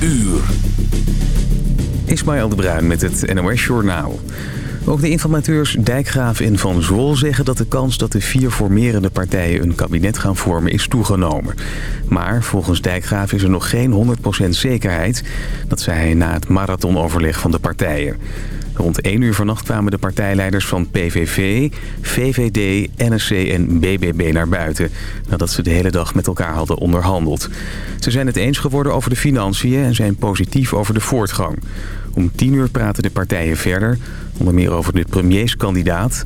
uur. Ismaël de Bruin met het NOS Journaal. Ook de informateurs Dijkgraaf en Van Zwol zeggen dat de kans dat de vier formerende partijen een kabinet gaan vormen is toegenomen. Maar volgens Dijkgraaf is er nog geen 100% zekerheid, dat zei hij na het marathonoverleg van de partijen. Rond 1 uur vannacht kwamen de partijleiders van PVV, VVD, NSC en BBB naar buiten... nadat ze de hele dag met elkaar hadden onderhandeld. Ze zijn het eens geworden over de financiën en zijn positief over de voortgang. Om 10 uur praten de partijen verder, onder meer over de premierskandidaat...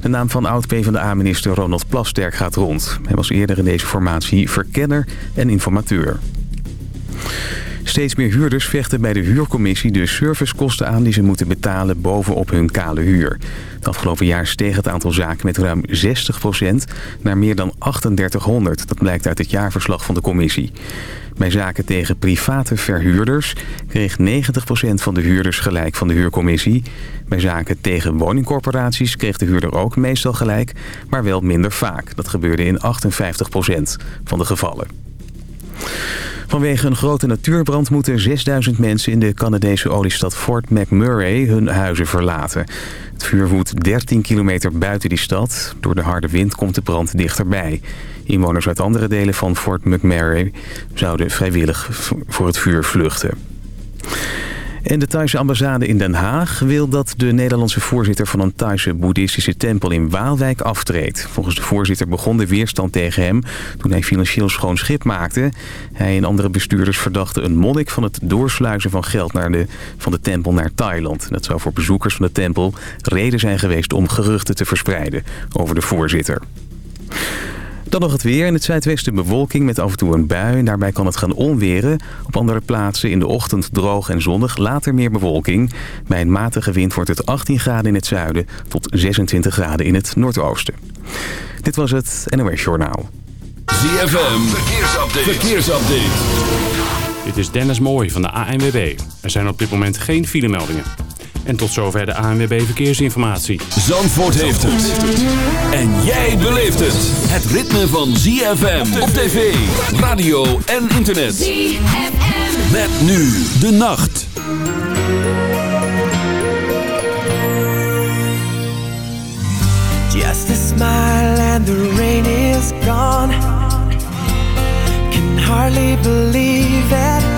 De naam van oud-PVDA-minister Ronald Plasterk gaat rond. Hij was eerder in deze formatie verkenner en informateur. Steeds meer huurders vechten bij de huurcommissie de servicekosten aan die ze moeten betalen bovenop hun kale huur. Het afgelopen jaar steeg het aantal zaken met ruim 60% naar meer dan 3800. Dat blijkt uit het jaarverslag van de commissie. Bij zaken tegen private verhuurders kreeg 90% van de huurders gelijk van de huurcommissie. Bij zaken tegen woningcorporaties kreeg de huurder ook meestal gelijk, maar wel minder vaak. Dat gebeurde in 58% van de gevallen. Vanwege een grote natuurbrand moeten 6000 mensen in de Canadese oliestad Fort McMurray hun huizen verlaten. Het vuur woedt 13 kilometer buiten die stad. Door de harde wind komt de brand dichterbij. Inwoners uit andere delen van Fort McMurray zouden vrijwillig voor het vuur vluchten. En de Thaise ambassade in Den Haag wil dat de Nederlandse voorzitter van een Thaise boeddhistische tempel in Waalwijk aftreedt. Volgens de voorzitter begon de weerstand tegen hem toen hij financieel schoon schip maakte. Hij en andere bestuurders verdachten een monnik van het doorsluizen van geld naar de, van de tempel naar Thailand. Dat zou voor bezoekers van de tempel reden zijn geweest om geruchten te verspreiden over de voorzitter. Dan nog het weer. In het zuidwesten bewolking met af en toe een bui. Daarbij kan het gaan onweren. Op andere plaatsen in de ochtend droog en zonnig. Later meer bewolking. Bij een matige wind wordt het 18 graden in het zuiden tot 26 graden in het noordoosten. Dit was het NOS Journaal. ZFM. Verkeersupdate. Verkeersupdate. Dit is Dennis Mooij van de ANWB. Er zijn op dit moment geen filemeldingen. En tot zover de ANWB Verkeersinformatie. Zandvoort heeft het. En jij beleeft het. Het ritme van ZFM op tv, radio en internet. ZFM. Met nu de nacht. Just a smile and the rain is gone. Can hardly believe it.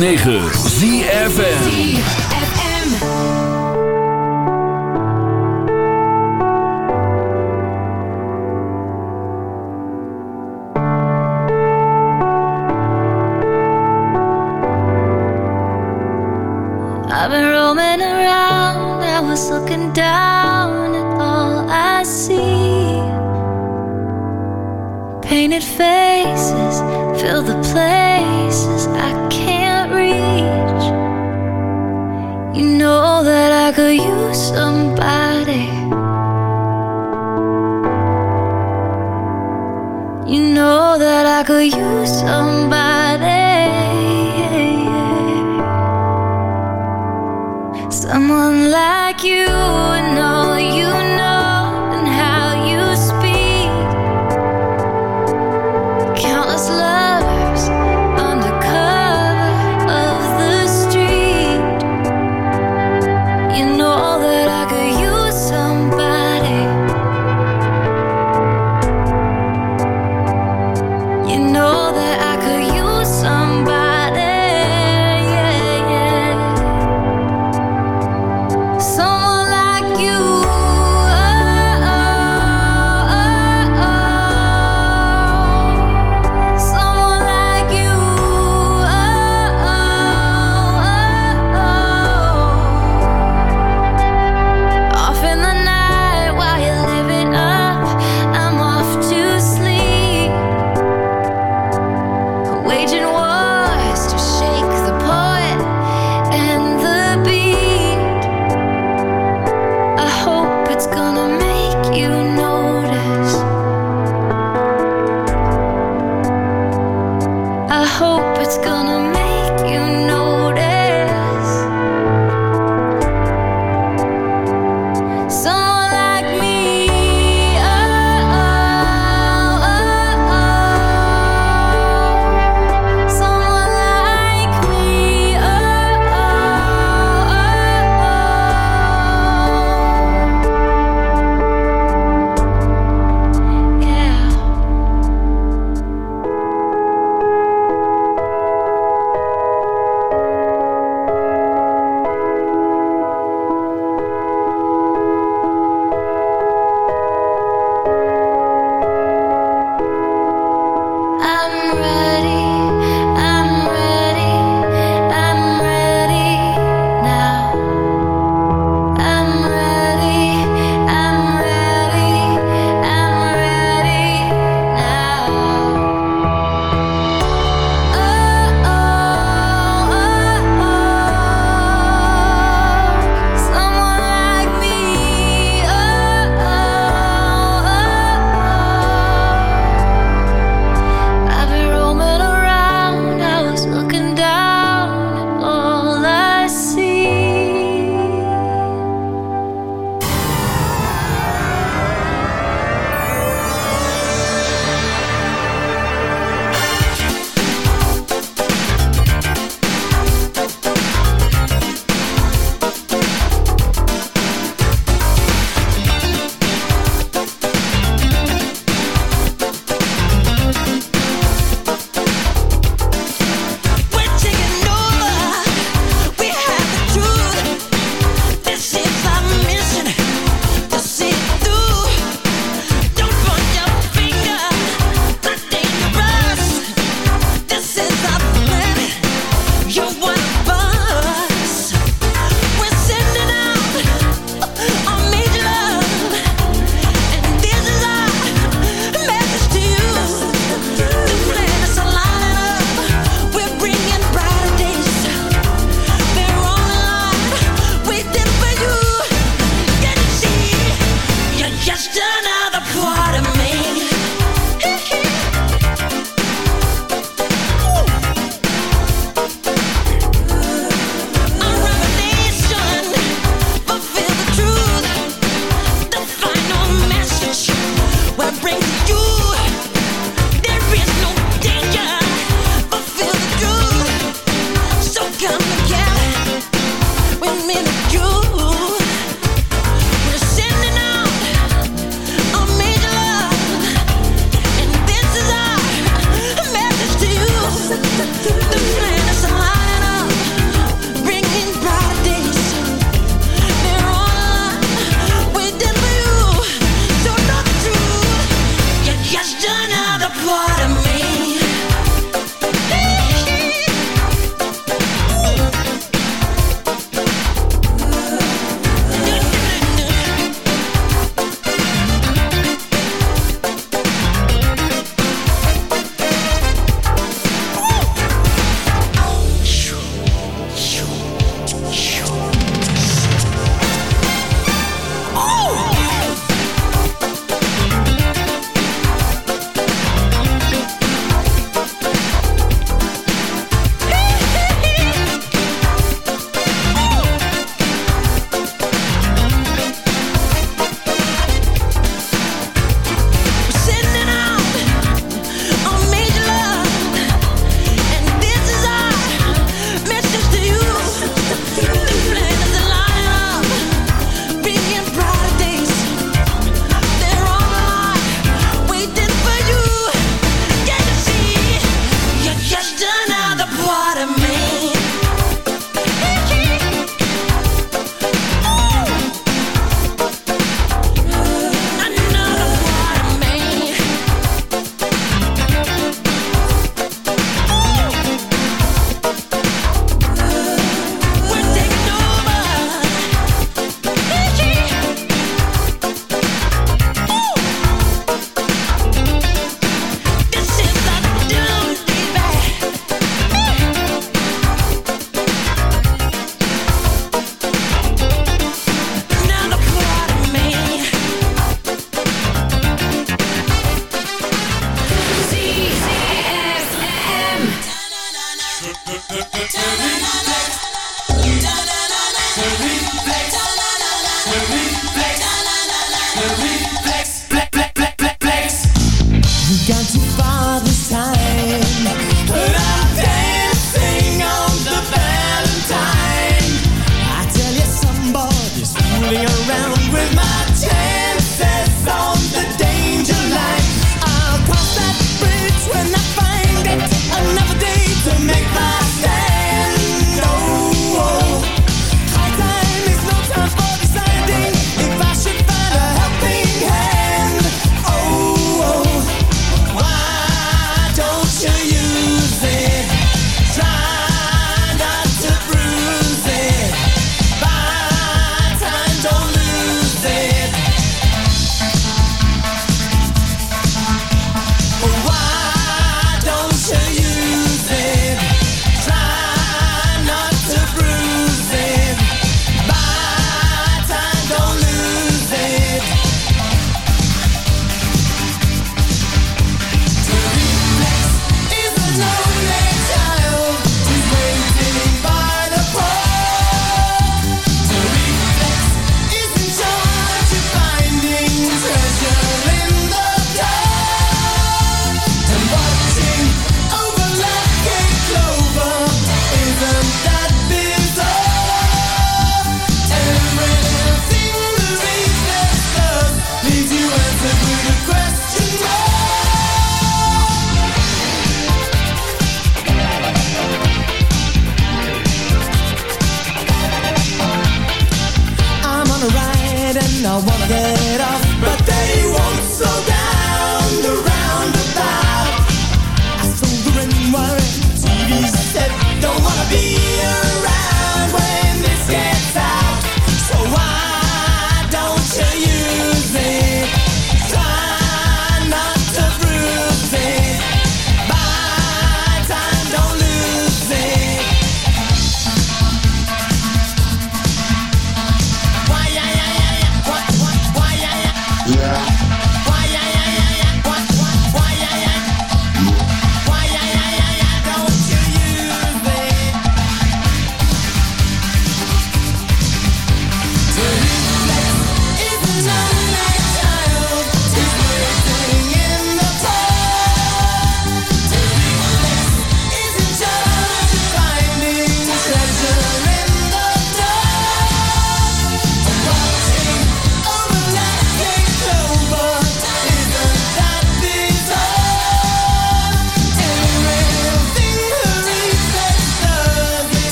9. I could use somebody. Someone like you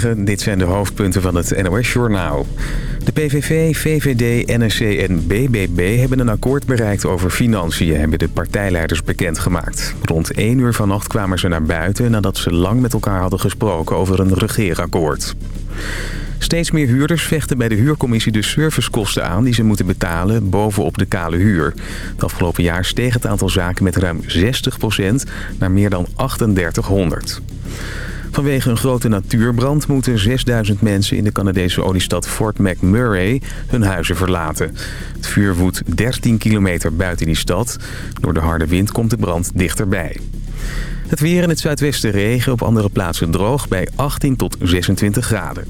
Dit zijn de hoofdpunten van het NOS-journaal. De PVV, VVD, NSC en BBB hebben een akkoord bereikt over financiën... hebben de partijleiders bekendgemaakt. Rond 1 uur vannacht kwamen ze naar buiten... nadat ze lang met elkaar hadden gesproken over een regeerakkoord. Steeds meer huurders vechten bij de huurcommissie de servicekosten aan... die ze moeten betalen bovenop de kale huur. Het afgelopen jaar steeg het aantal zaken met ruim 60% naar meer dan 3800. Vanwege een grote natuurbrand moeten 6000 mensen in de Canadese oliestad Fort McMurray hun huizen verlaten. Het vuur woedt 13 kilometer buiten die stad. Door de harde wind komt de brand dichterbij. Het weer in het zuidwesten regen, op andere plaatsen droog bij 18 tot 26 graden.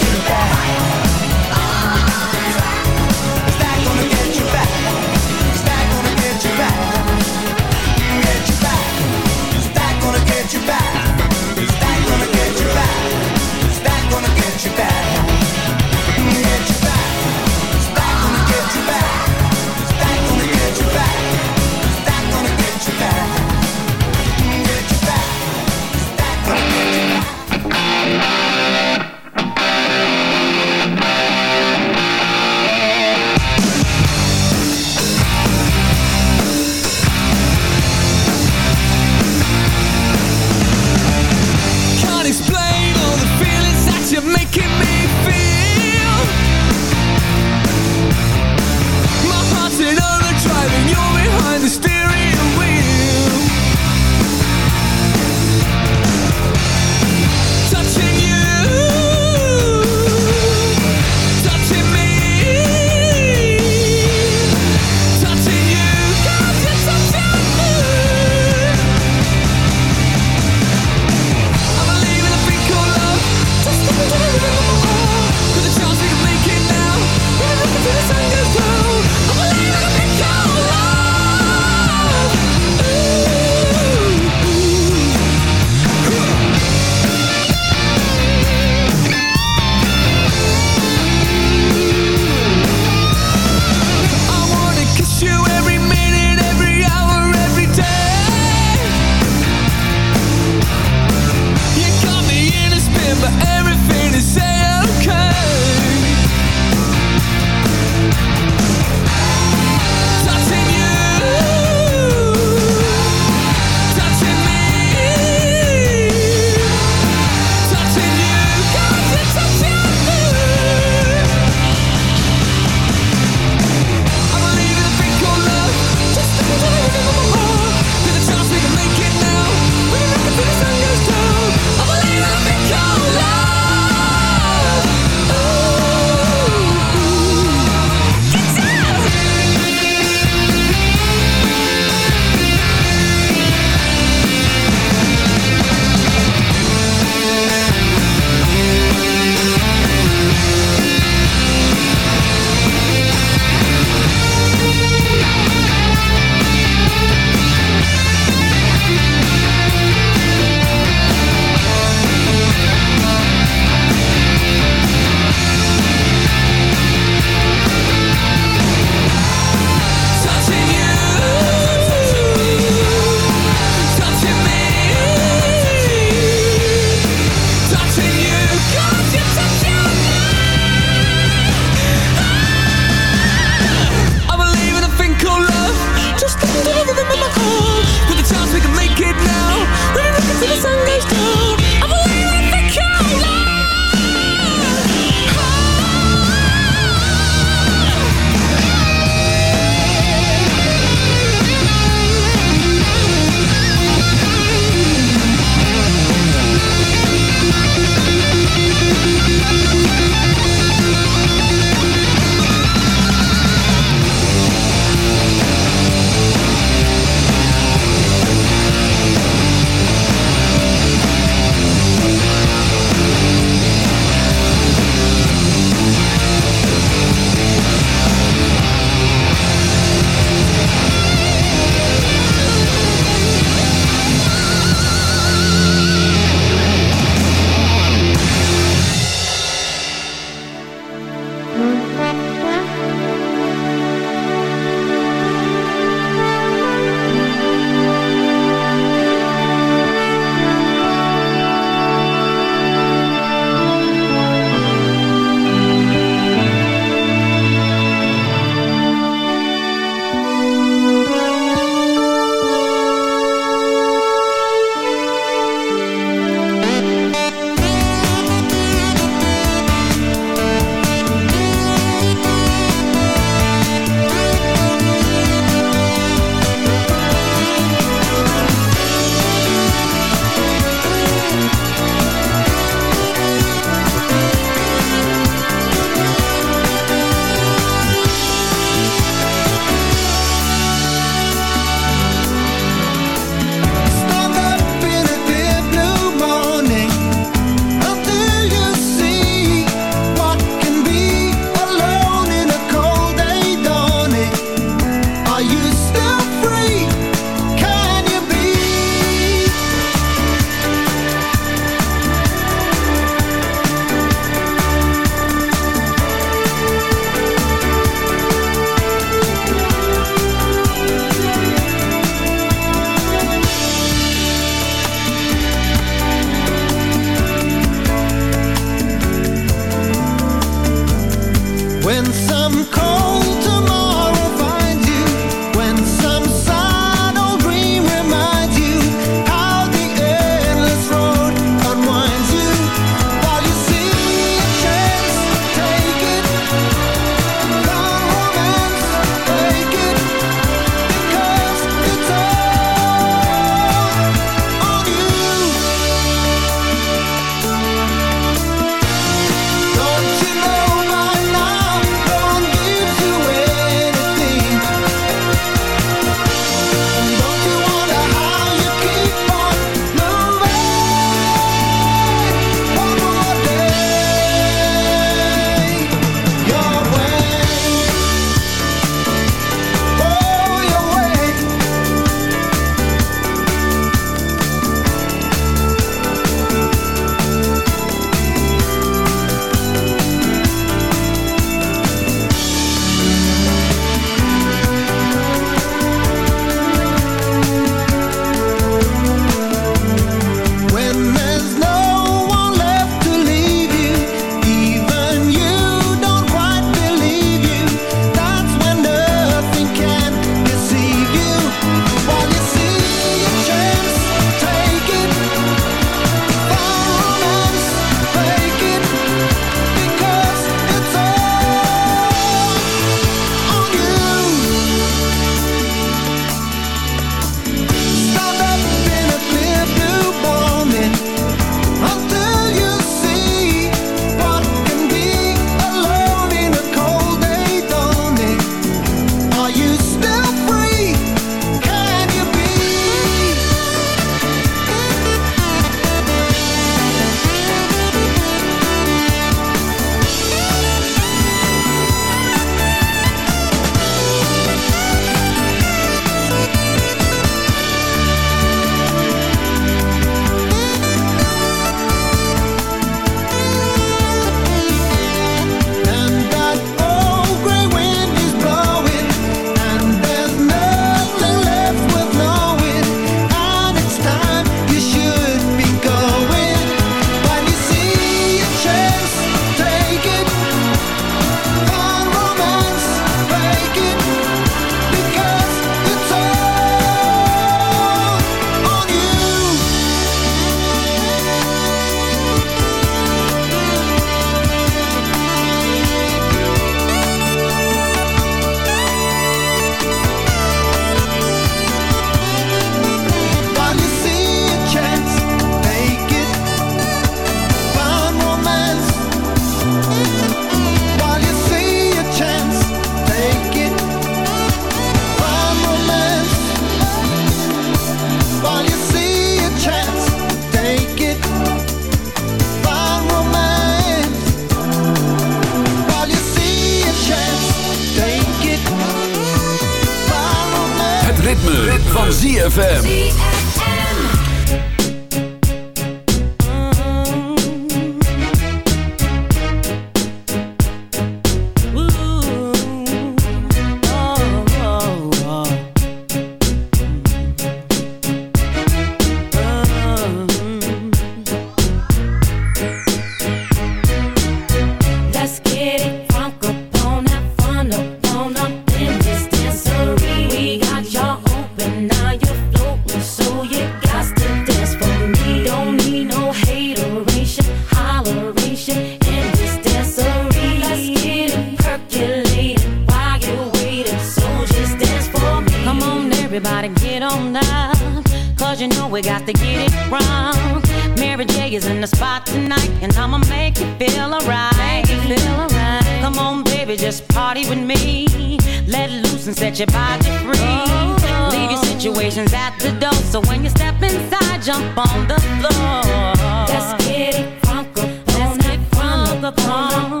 is in the spot tonight, and I'ma make you feel alright. Right. Come on, baby, just party with me. Let loose and set your body free. Oh. Leave your situations at the door, so when you step inside, jump on the floor. Let's get it funky. Let's get crunk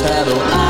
saddle. I